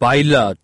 pilot.